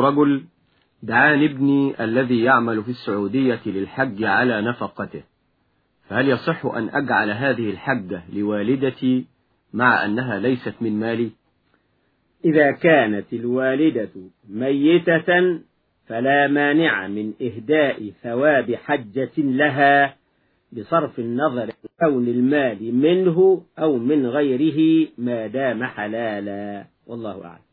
رجل دعاني ابني الذي يعمل في السعودية للحج على نفقته فهل يصح أن أجعل هذه الحجة لوالدتي مع أنها ليست من مالي؟ إذا كانت الوالدة ميتة فلا مانع من إهداء ثواب حجة لها بصرف النظر كون المال منه أو من غيره ما دام حلالا. والله أعلم.